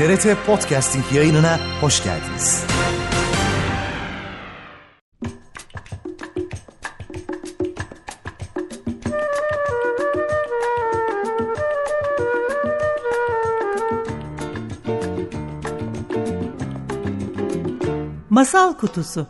TRT Podcasting yayınına hoş geldiniz. Masal Kutusu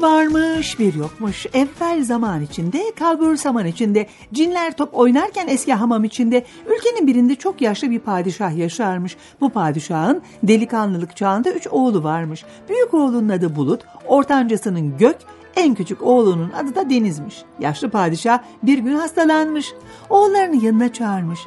Varmış bir yokmuş. Evvel zaman içinde, kalbur zaman içinde, cinler top oynarken eski hamam içinde, ülkenin birinde çok yaşlı bir padişah yaşarmış. Bu padişahın delikanlılık çağında üç oğlu varmış. Büyük oğlunun adı Bulut, ortancasının Gök, en küçük oğlunun adı da Deniz'miş. Yaşlı padişah bir gün hastalanmış. Oğullarını yanına çağırmış.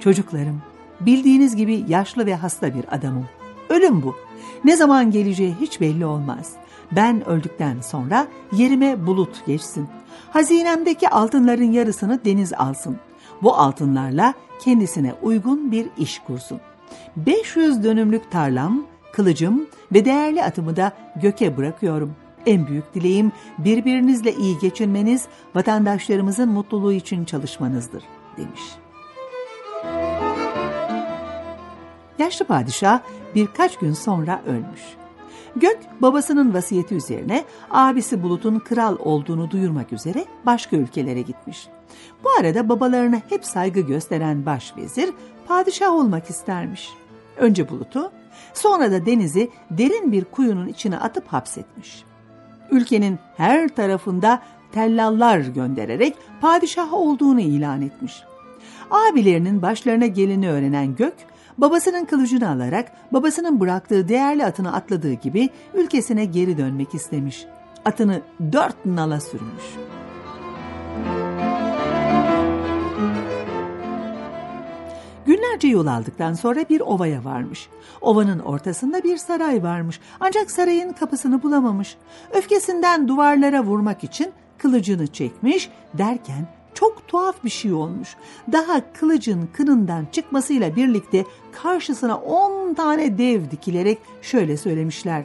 Çocuklarım, bildiğiniz gibi yaşlı ve hasta bir adamım. Ölüm bu. Ne zaman geleceği hiç belli olmaz. Ben öldükten sonra yerime bulut geçsin. Hazinemdeki altınların yarısını deniz alsın. Bu altınlarla kendisine uygun bir iş kursun. 500 dönümlük tarlam, kılıcım ve değerli atımı da göke bırakıyorum. En büyük dileğim birbirinizle iyi geçinmeniz, vatandaşlarımızın mutluluğu için çalışmanızdır, demiş. Yaşlı padişah birkaç gün sonra ölmüş. Gök babasının vasiyeti üzerine abisi Bulut'un kral olduğunu duyurmak üzere başka ülkelere gitmiş. Bu arada babalarına hep saygı gösteren başvezir padişah olmak istermiş. Önce Bulut'u sonra da Deniz'i derin bir kuyunun içine atıp hapsetmiş. Ülkenin her tarafında tellallar göndererek padişah olduğunu ilan etmiş. Abilerinin başlarına geleni öğrenen Gök babasının kılıcını alarak babasının bıraktığı değerli atını atladığı gibi ülkesine geri dönmek istemiş. Atını dört nala sürmüş. Günlerce yol aldıktan sonra bir ovaya varmış. Ovanın ortasında bir saray varmış. Ancak sarayın kapısını bulamamış. Öfkesinden duvarlara vurmak için kılıcını çekmiş derken çok tuhaf bir şey olmuş. Daha kılıcın kınından çıkmasıyla birlikte karşısına on tane dev dikilerek şöyle söylemişler.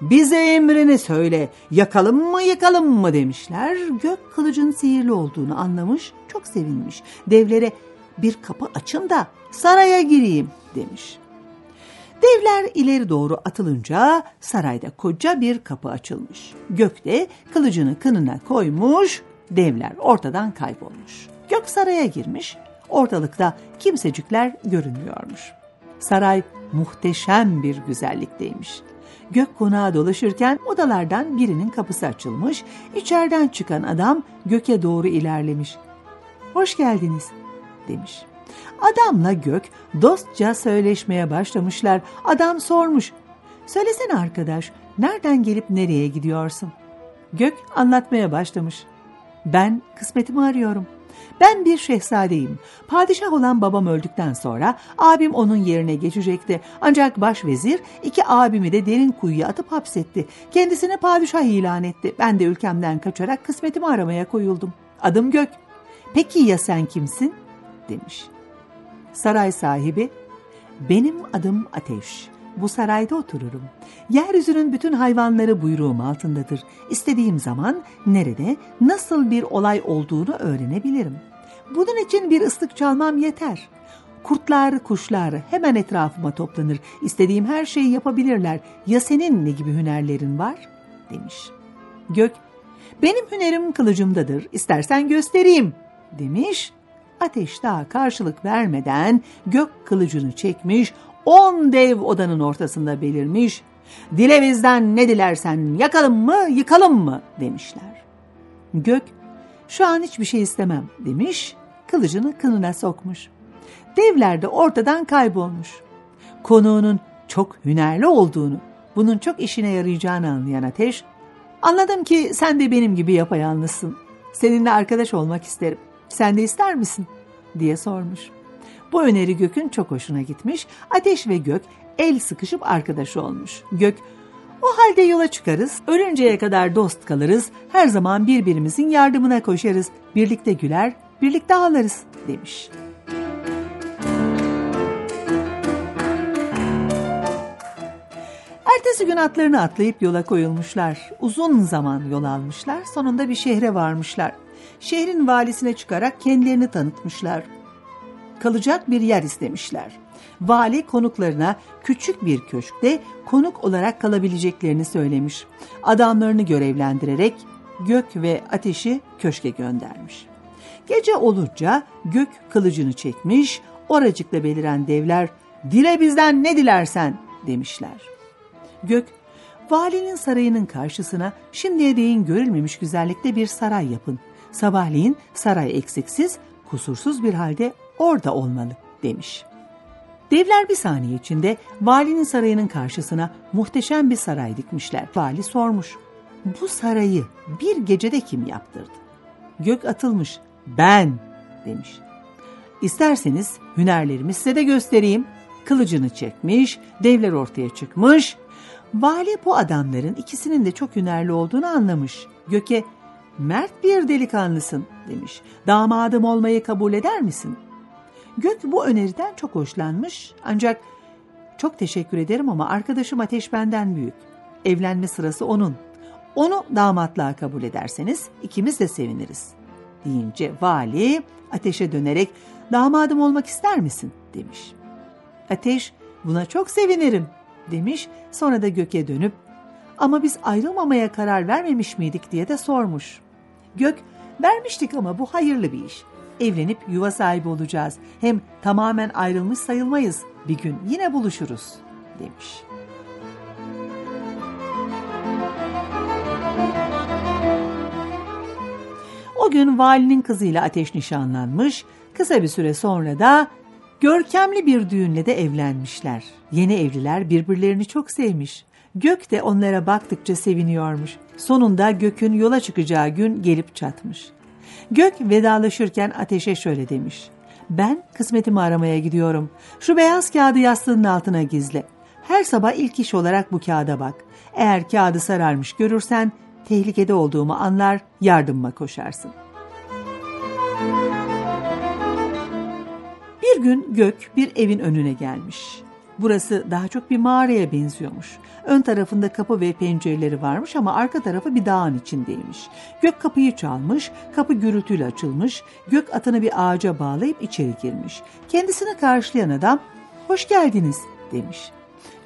Bize emrini söyle, yakalım mı yıkalım mı demişler. Gök kılıcın sihirli olduğunu anlamış, çok sevinmiş. Devlere bir kapı açın da saraya gireyim demiş. Devler ileri doğru atılınca sarayda koca bir kapı açılmış. Gök de kılıcını kınına koymuş, devler ortadan kaybolmuş. Gök saraya girmiş, ortalıkta kimsecikler görünmüyormuş. Saray muhteşem bir güzellikteymiş. Gök konağa dolaşırken odalardan birinin kapısı açılmış, içeriden çıkan adam göke doğru ilerlemiş. Hoş geldiniz demiş. Adamla Gök dostça söyleşmeye başlamışlar. Adam sormuş. Söylesene arkadaş, nereden gelip nereye gidiyorsun? Gök anlatmaya başlamış. Ben kısmetimi arıyorum. Ben bir şehzadeyim. Padişah olan babam öldükten sonra abim onun yerine geçecekti. Ancak başvezir iki abimi de derin kuyuya atıp hapsetti. Kendisine padişah ilan etti. Ben de ülkemden kaçarak kısmetimi aramaya koyuldum. Adım Gök. Peki ya sen kimsin? demiş. Saray sahibi, benim adım Ateş. Bu sarayda otururum. Yeryüzünün bütün hayvanları buyruğum altındadır. İstediğim zaman nerede, nasıl bir olay olduğunu öğrenebilirim. Bunun için bir ıslık çalmam yeter. Kurtlar, kuşlar hemen etrafıma toplanır. İstediğim her şeyi yapabilirler. Ya senin ne gibi hünerlerin var? demiş. Gök, benim hünerim kılıcımdadır. İstersen göstereyim demiş ateş daha karşılık vermeden gök kılıcını çekmiş, on dev odanın ortasında belirmiş, dile bizden ne dilersen yakalım mı yıkalım mı demişler. Gök, şu an hiçbir şey istemem demiş, kılıcını kınına sokmuş. Devler de ortadan kaybolmuş. Konuğunun çok hünerli olduğunu, bunun çok işine yarayacağını anlayan Ateş, anladım ki sen de benim gibi yapayalnızsın. Seninle arkadaş olmak isterim. Sen de ister misin? diye sormuş. Bu öneri Gök'ün çok hoşuna gitmiş. Ateş ve Gök el sıkışıp arkadaş olmuş. Gök, o halde yola çıkarız, ölünceye kadar dost kalırız, her zaman birbirimizin yardımına koşarız, birlikte güler, birlikte ağlarız demiş. Ertesi gün atlarını atlayıp yola koyulmuşlar. Uzun zaman yol almışlar. Sonunda bir şehre varmışlar. Şehrin valisine çıkarak kendilerini tanıtmışlar. Kalacak bir yer istemişler. Vali konuklarına küçük bir köşkte konuk olarak kalabileceklerini söylemiş. Adamlarını görevlendirerek gök ve ateşi köşke göndermiş. Gece olunca gök kılıcını çekmiş, oracıkta beliren devler dile bizden ne dilersen demişler. Gök, valinin sarayının karşısına şimdiye değin görülmemiş güzellikte bir saray yapın. Sabahleyin saray eksiksiz, kusursuz bir halde orada olmalı demiş. Devler bir saniye içinde valinin sarayının karşısına muhteşem bir saray dikmişler. Vali sormuş. Bu sarayı bir gecede kim yaptırdı? Gök atılmış. Ben demiş. İsterseniz hünerlerimi size de göstereyim. Kılıcını çekmiş, devler ortaya çıkmış. Vali bu adamların ikisinin de çok hünerli olduğunu anlamış. Göke, mert bir delikanlısın demiş. Damadım olmayı kabul eder misin? Gök bu öneriden çok hoşlanmış ancak çok teşekkür ederim ama arkadaşım Ateş benden büyük. Evlenme sırası onun. Onu damatlığa kabul ederseniz ikimiz de seviniriz. Deyince vali ateşe dönerek damadım olmak ister misin demiş. Ateş buna çok sevinirim demiş sonra da göke dönüp ama biz ayrılmamaya karar vermemiş miydik diye de sormuş. Gök vermiştik ama bu hayırlı bir iş. Evlenip yuva sahibi olacağız. Hem tamamen ayrılmış sayılmayız. Bir gün yine buluşuruz demiş. O gün valinin kızıyla ateş nişanlanmış, kısa bir süre sonra da görkemli bir düğünle de evlenmişler. Yeni evliler birbirlerini çok sevmiş. Gök de onlara baktıkça seviniyormuş. Sonunda Gök'ün yola çıkacağı gün gelip çatmış. Gök vedalaşırken ateşe şöyle demiş. Ben kısmetimi aramaya gidiyorum. Şu beyaz kağıdı yastığının altına gizle. Her sabah ilk iş olarak bu kağıda bak. Eğer kağıdı sararmış görürsen tehlikede olduğumu anlar, yardımıma koşarsın. Bir gün Gök bir evin önüne gelmiş. Burası daha çok bir mağaraya benziyormuş. Ön tarafında kapı ve pencereleri varmış ama arka tarafı bir dağın içindeymiş. Gök kapıyı çalmış, kapı gürültüyle açılmış, Gök atını bir ağaca bağlayıp içeri girmiş. Kendisini karşılayan adam, hoş geldiniz demiş.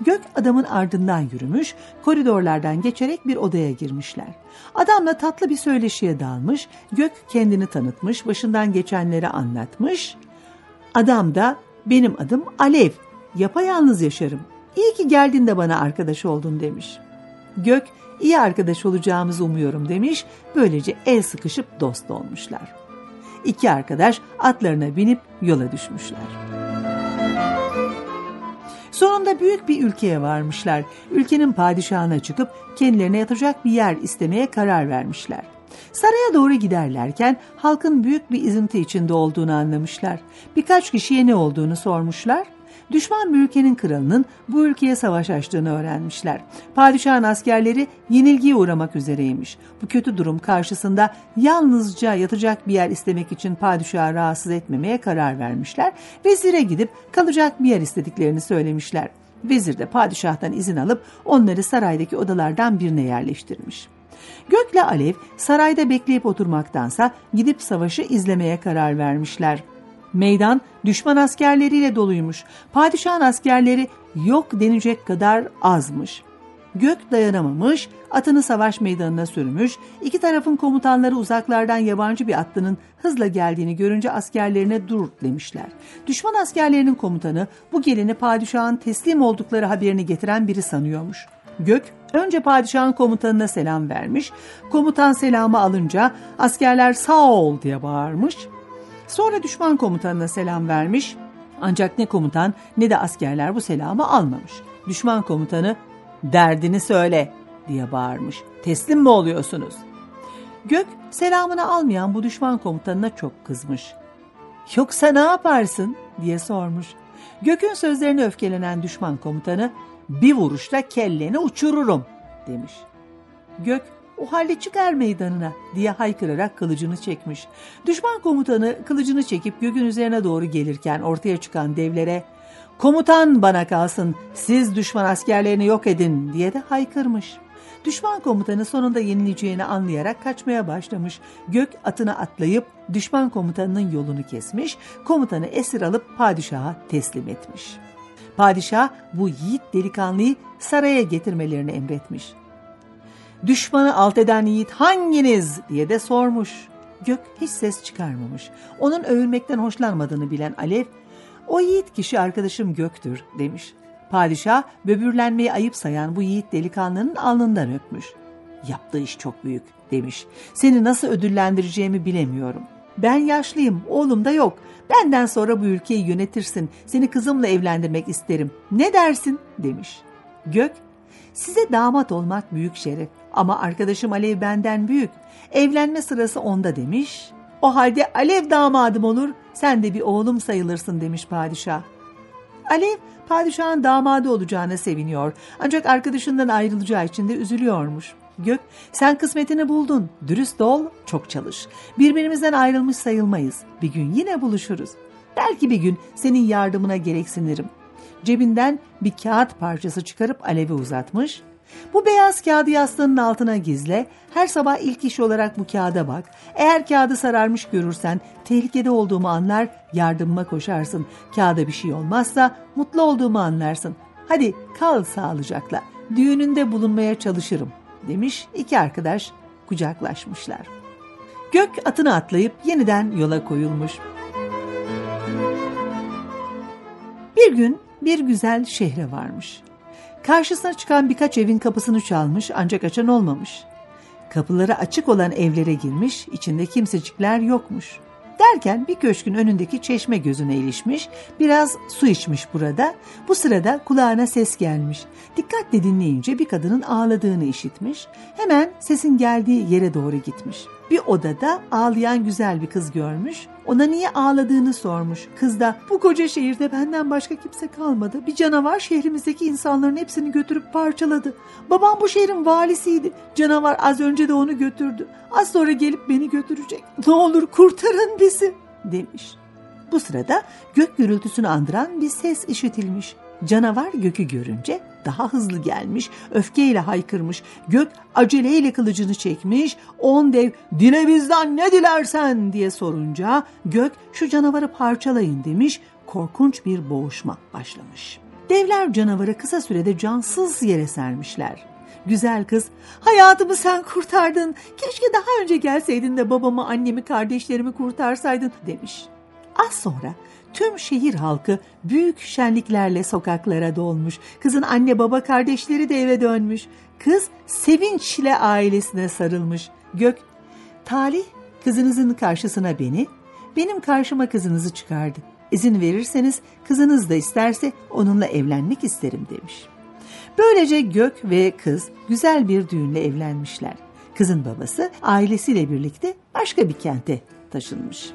Gök adamın ardından yürümüş, koridorlardan geçerek bir odaya girmişler. Adamla tatlı bir söyleşiye dalmış, Gök kendini tanıtmış, başından geçenleri anlatmış. Adam da benim adım Alev, yapayalnız yaşarım. İyi ki geldin de bana arkadaş oldun demiş. Gök iyi arkadaş olacağımızı umuyorum demiş. Böylece el sıkışıp dost olmuşlar. İki arkadaş atlarına binip yola düşmüşler. Sonunda büyük bir ülkeye varmışlar. Ülkenin padişahına çıkıp kendilerine yatacak bir yer istemeye karar vermişler. Saraya doğru giderlerken halkın büyük bir izinti içinde olduğunu anlamışlar. Birkaç kişiye ne olduğunu sormuşlar. Düşman bir ülkenin kralının bu ülkeye savaş açtığını öğrenmişler. Padişahın askerleri yenilgiye uğramak üzereymiş. Bu kötü durum karşısında yalnızca yatacak bir yer istemek için padişahı rahatsız etmemeye karar vermişler. Vezire gidip kalacak bir yer istediklerini söylemişler. Vezir de padişahtan izin alıp onları saraydaki odalardan birine yerleştirmiş. Gökle Alev sarayda bekleyip oturmaktansa gidip savaşı izlemeye karar vermişler. Meydan düşman askerleriyle doluymuş. Padişahın askerleri yok denecek kadar azmış. Gök dayanamamış, atını savaş meydanına sürmüş, iki tarafın komutanları uzaklardan yabancı bir atlının hızla geldiğini görünce askerlerine dur demişler. Düşman askerlerinin komutanı bu gelini padişahın teslim oldukları haberini getiren biri sanıyormuş. Gök önce padişahın komutanına selam vermiş, komutan selamı alınca askerler sağ ol diye bağırmış, Sonra düşman komutanına selam vermiş ancak ne komutan ne de askerler bu selamı almamış. Düşman komutanı derdini söyle diye bağırmış. Teslim mi oluyorsunuz? Gök selamını almayan bu düşman komutanına çok kızmış. Yoksa ne yaparsın diye sormuş. Gök'ün sözlerine öfkelenen düşman komutanı bir vuruşla kelleni uçururum demiş. Gök o halde çıkar meydanına diye haykırarak kılıcını çekmiş. Düşman komutanı kılıcını çekip göğün üzerine doğru gelirken ortaya çıkan devlere Komutan bana kalsın, siz düşman askerlerini yok edin diye de haykırmış. Düşman komutanı sonunda yenileceğini anlayarak kaçmaya başlamış. Gök atına atlayıp düşman komutanının yolunu kesmiş, komutanı esir alıp padişaha teslim etmiş. Padişah bu yiğit delikanlıyı saraya getirmelerini emretmiş. Düşmanı alt eden yiğit hanginiz diye de sormuş. Gök hiç ses çıkarmamış. Onun övülmekten hoşlanmadığını bilen Alev, o yiğit kişi arkadaşım Gök'tür demiş. Padişah böbürlenmeyi ayıp sayan bu yiğit delikanlının alnından öpmüş. Yaptığı iş çok büyük demiş. Seni nasıl ödüllendireceğimi bilemiyorum. Ben yaşlıyım, oğlum da yok. Benden sonra bu ülkeyi yönetirsin. Seni kızımla evlendirmek isterim. Ne dersin? demiş. Gök, size damat olmak büyük şeref. Ama arkadaşım Alev benden büyük. Evlenme sırası onda demiş. O halde Alev damadım olur, sen de bir oğlum sayılırsın demiş padişah. Alev padişahın damadı olacağına seviniyor. Ancak arkadaşından ayrılacağı için de üzülüyormuş. Gök, sen kısmetini buldun. Dürüst ol, çok çalış. Birbirimizden ayrılmış sayılmayız. Bir gün yine buluşuruz. Belki bir gün senin yardımına gereksinirim. Cebinden bir kağıt parçası çıkarıp Alev'e uzatmış. Bu beyaz kağıdı yastığının altına gizle. Her sabah ilk iş olarak bu kağıda bak. Eğer kağıdı sararmış görürsen tehlikede olduğumu anlar, yardımıma koşarsın. Kağıda bir şey olmazsa mutlu olduğumu anlarsın. Hadi kal sağlıcakla. Düğününde bulunmaya çalışırım demiş. İki arkadaş kucaklaşmışlar. Gök atını atlayıp yeniden yola koyulmuş. Bir gün bir güzel şehre varmış. Karşısına çıkan birkaç evin kapısını çalmış ancak açan olmamış. Kapıları açık olan evlere girmiş, içinde kimsecikler yokmuş. Derken bir köşkün önündeki çeşme gözüne ilişmiş, biraz su içmiş burada. Bu sırada kulağına ses gelmiş. Dikkatle dinleyince bir kadının ağladığını işitmiş. Hemen sesin geldiği yere doğru gitmiş. Bir odada ağlayan güzel bir kız görmüş. Ona niye ağladığını sormuş. Kız da bu koca şehirde benden başka kimse kalmadı. Bir canavar şehrimizdeki insanların hepsini götürüp parçaladı. Babam bu şehrin valisiydi. Canavar az önce de onu götürdü. Az sonra gelip beni götürecek. Ne olur kurtarın bizi demiş. Bu sırada gök gürültüsünü andıran bir ses işitilmiş. Canavar gökü görünce daha hızlı gelmiş, öfkeyle haykırmış, gök aceleyle kılıcını çekmiş, on dev dile bizden ne dilersen diye sorunca gök şu canavarı parçalayın demiş, korkunç bir boğuşma başlamış. Devler canavarı kısa sürede cansız yere sermişler. Güzel kız, hayatımı sen kurtardın. Keşke daha önce gelseydin de babamı, annemi, kardeşlerimi kurtarsaydın demiş. Az sonra tüm şehir halkı büyük şenliklerle sokaklara dolmuş. Kızın anne baba kardeşleri de eve dönmüş. Kız sevinçle ailesine sarılmış. Gök, talih kızınızın karşısına beni, benim karşıma kızınızı çıkardı. İzin verirseniz kızınız da isterse onunla evlenmek isterim demiş. Böylece Gök ve kız güzel bir düğünle evlenmişler. Kızın babası ailesiyle birlikte başka bir kente taşınmış.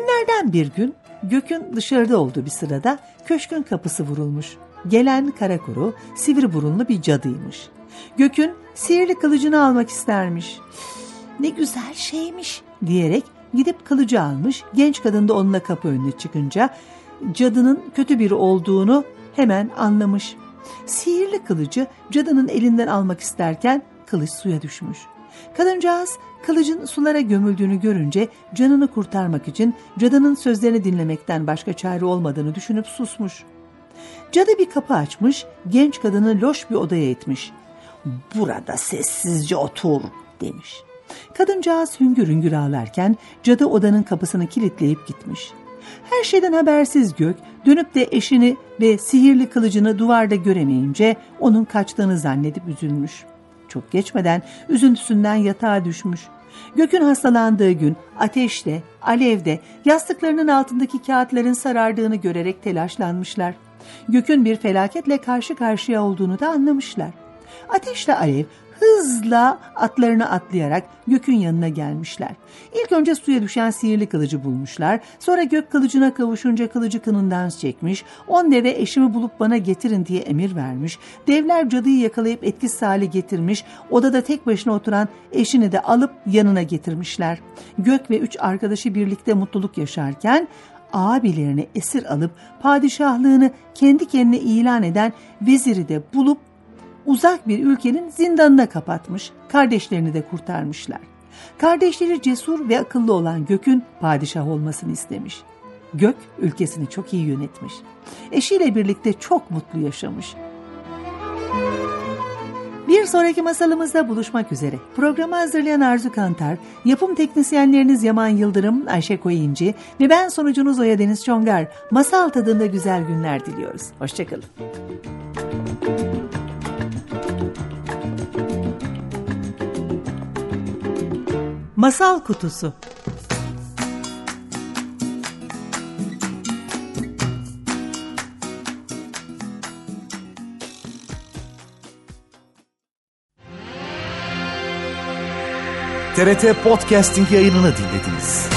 Günlerden bir gün Gök'ün dışarıda olduğu bir sırada köşkün kapısı vurulmuş. Gelen karakuru sivri burunlu bir cadıymış. Gök'ün sihirli kılıcını almak istermiş. Ne güzel şeymiş diyerek gidip kılıcı almış. Genç kadın da onunla kapı önüne çıkınca cadının kötü biri olduğunu hemen anlamış. Sihirli kılıcı cadının elinden almak isterken kılıç suya düşmüş. Kadıncağız kılıcın sulara gömüldüğünü görünce canını kurtarmak için cadının sözlerini dinlemekten başka çare olmadığını düşünüp susmuş. Cadı bir kapı açmış, genç kadını loş bir odaya etmiş. Burada sessizce otur demiş. Kadıncağız hüngür hüngür ağlarken cadı odanın kapısını kilitleyip gitmiş. Her şeyden habersiz Gök dönüp de eşini ve sihirli kılıcını duvarda göremeyince onun kaçtığını zannedip üzülmüş. Çok geçmeden üzüntüsünden yatağa düşmüş. Gök'ün hastalandığı gün ateşte, alevde, yastıklarının altındaki kağıtların sarardığını görerek telaşlanmışlar. Gök'ün bir felaketle karşı karşıya olduğunu da anlamışlar. Ateşle alev hızla atlarını atlayarak gökün yanına gelmişler. İlk önce suya düşen sihirli kılıcı bulmuşlar. Sonra gök kılıcına kavuşunca kılıcı kınından çekmiş. On deve eşimi bulup bana getirin diye emir vermiş. Devler cadıyı yakalayıp etkisiz hale getirmiş. Odada tek başına oturan eşini de alıp yanına getirmişler. Gök ve üç arkadaşı birlikte mutluluk yaşarken abilerini esir alıp padişahlığını kendi kendine ilan eden veziri de bulup uzak bir ülkenin zindanına kapatmış, kardeşlerini de kurtarmışlar. Kardeşleri cesur ve akıllı olan Gök'ün padişah olmasını istemiş. Gök ülkesini çok iyi yönetmiş. Eşiyle birlikte çok mutlu yaşamış. Bir sonraki masalımızda buluşmak üzere. Programı hazırlayan Arzu Kantar, yapım teknisyenleriniz Yaman Yıldırım, Ayşe Koyuncu ve ben sonucunuz Oya Deniz Çongar. Masal tadında güzel günler diliyoruz. Hoşçakalın. Masal Kutusu TRT Podcasting yayınını dinlediniz.